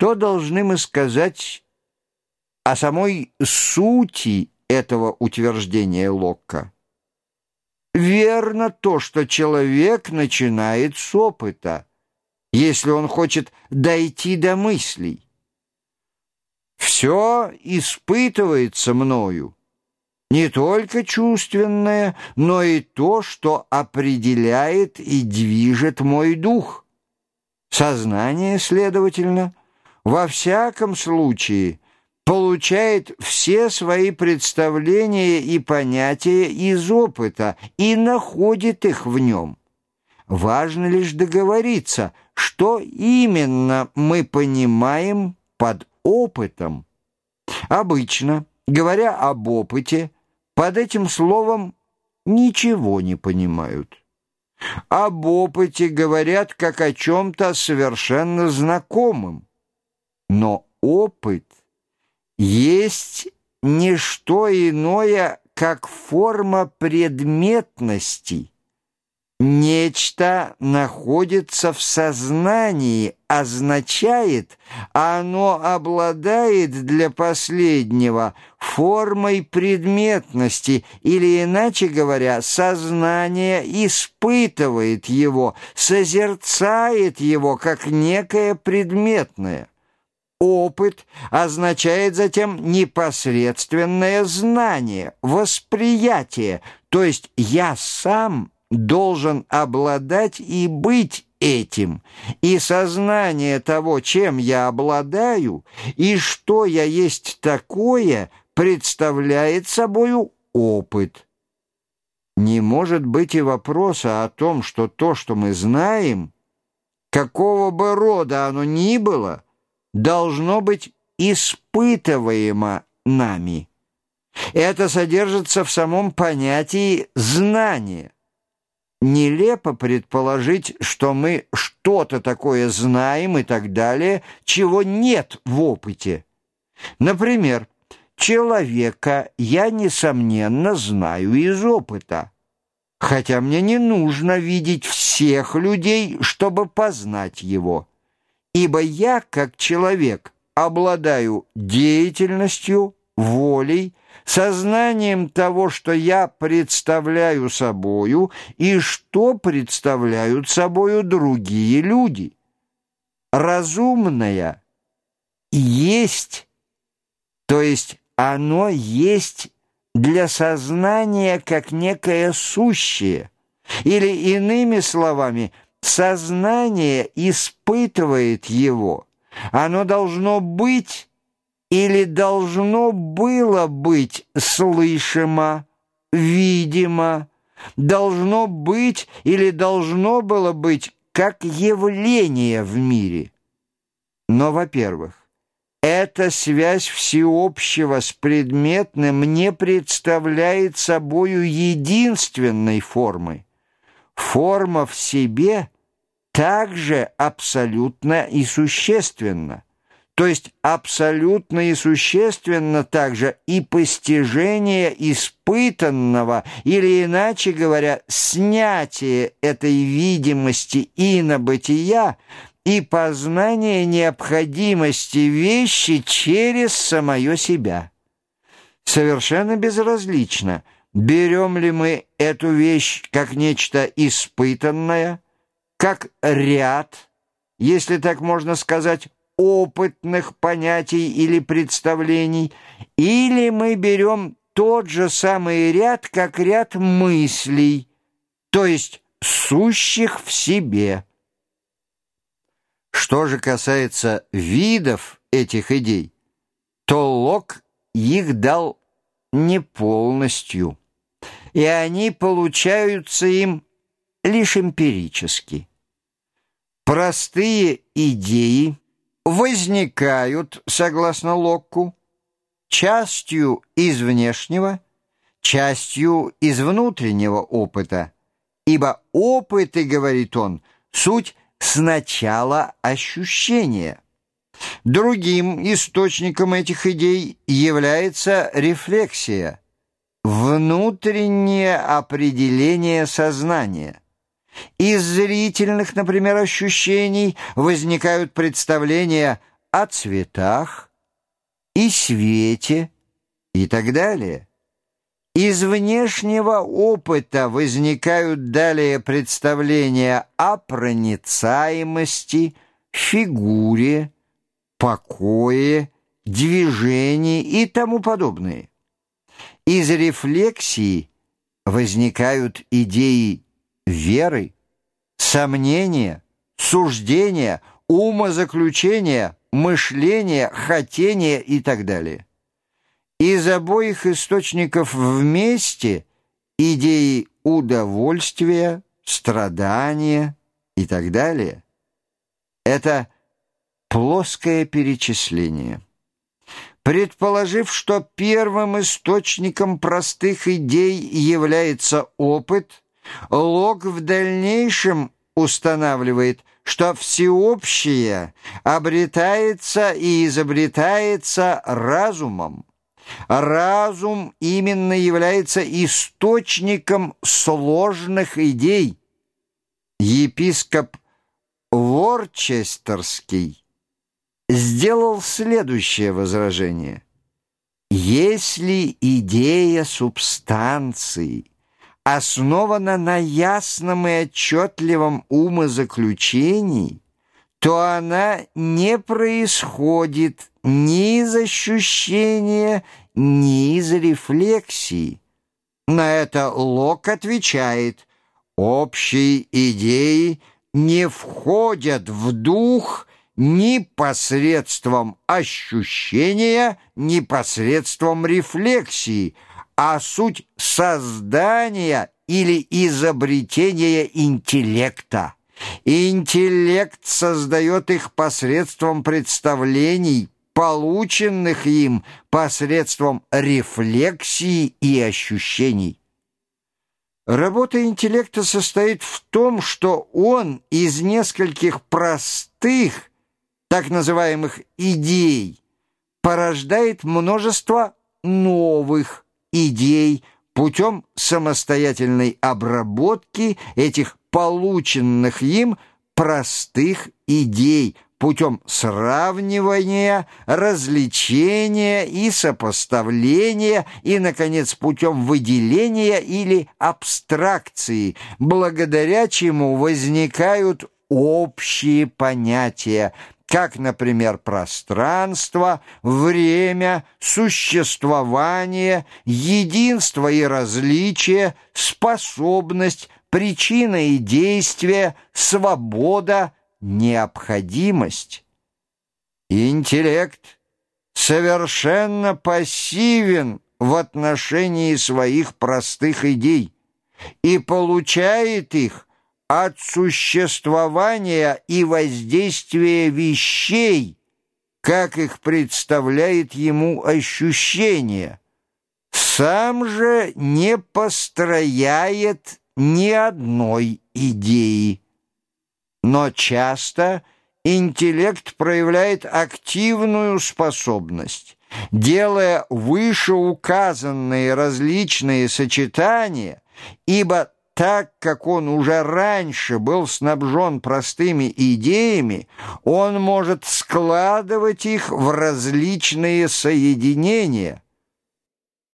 Что должны мы сказать о самой сути этого утверждения Локка? Верно то, что человек начинает с опыта, если он хочет дойти до мыслей. Все испытывается мною, не только чувственное, но и то, что определяет и движет мой дух. Сознание, следовательно, во всяком случае получает все свои представления и понятия из опыта и находит их в нем. Важно лишь договориться, что именно мы понимаем под опытом. Обычно, говоря об опыте, под этим словом ничего не понимают. Об опыте говорят как о чем-то совершенно знакомым. Но опыт есть не что иное, как форма предметности. Нечто находится в сознании, означает, оно обладает для последнего формой предметности, или, иначе говоря, сознание испытывает его, созерцает его как некое предметное. Опыт означает затем непосредственное знание, восприятие, то есть я сам должен обладать и быть этим, и сознание того, чем я обладаю, и что я есть такое, представляет собою опыт. Не может быть и вопроса о том, что то, что мы знаем, какого бы рода оно ни было, должно быть испытываемо нами. Это содержится в самом понятии «знание». Нелепо предположить, что мы что-то такое знаем и так далее, чего нет в опыте. Например, человека я, несомненно, знаю из опыта, хотя мне не нужно видеть всех людей, чтобы познать его, ибо я, как человек, обладаю деятельностью, волей, сознанием того, что я представляю собою и что представляют собою другие люди. Разумное есть, то есть оно есть для сознания как некое сущее, или иными словами, сознание испытывает его, оно должно быть или должно было быть слышимо, видимо, должно быть или должно было быть как явление в мире. Но, во-первых, эта связь всеобщего с предметным не представляет собою единственной формы. Форма в себе также абсолютно и существенна то есть абсолютно и существенно также и постижение испытанного, или, иначе говоря, снятие этой видимости и на бытия, и познание необходимости вещи через самое себя. Совершенно безразлично, берем ли мы эту вещь как нечто испытанное, как ряд, если так можно сказать, опытных понятий или представлений, или мы берем тот же самый ряд, как ряд мыслей, то есть сущих в себе. Что же касается видов этих идей, то Лок их дал не полностью, и они получаются им лишь эмпирически. Простые идеи возникают, согласно Локку, частью из внешнего, частью из внутреннего опыта, ибо опыты, говорит он, суть сначала ощущения. Другим источником этих идей является рефлексия, внутреннее определение сознания. Из зрительных, например, ощущений возникают представления о цветах и свете и так далее. Из внешнего опыта возникают далее представления о проницаемости, фигуре, покое, движении и тому подобное. Из рефлексии возникают идеи веры, сомнения, суждения, умозаключения, мышления, хотения и так далее. Из обоих источников вместе идеи удовольствия, страдания и так далее. Это плоское перечисление. Предположив, что первым источником простых идей является опыт, Лок в дальнейшем устанавливает, что всеобщее обретается и изобретается разумом. Разум именно является источником сложных идей. Епископ Ворчестерский сделал следующее возражение. Если идея субстанции основана на ясном и отчетливом умозаключении, то она не происходит ни из ощущения, ни из рефлексии. На это Лок отвечает, общие идеи не входят в дух ни посредством ощущения, ни посредством рефлексии, а суть создания или изобретения интеллекта. Интеллект создает их посредством представлений, полученных им посредством рефлексии и ощущений. Работа интеллекта состоит в том, что он из нескольких простых, так называемых идей, порождает множество новых идей путем самостоятельной обработки этих полученных им простых идей путем сравнивания, развлечения и сопоставления и, наконец, путем выделения или абстракции, благодаря чему возникают общие понятия, как, например, пространство, время, существование, единство и различие, способность, причина и действие, свобода, необходимость. Интеллект совершенно пассивен в отношении своих простых идей и получает их от существования и воздействия вещей, как их представляет ему ощущение. Сам же не построяет ни одной идеи. Но часто интеллект проявляет активную способность, делая вышеуказанные различные сочетания, ибо так как он уже раньше был снабжен простыми идеями, он может складывать их в различные соединения –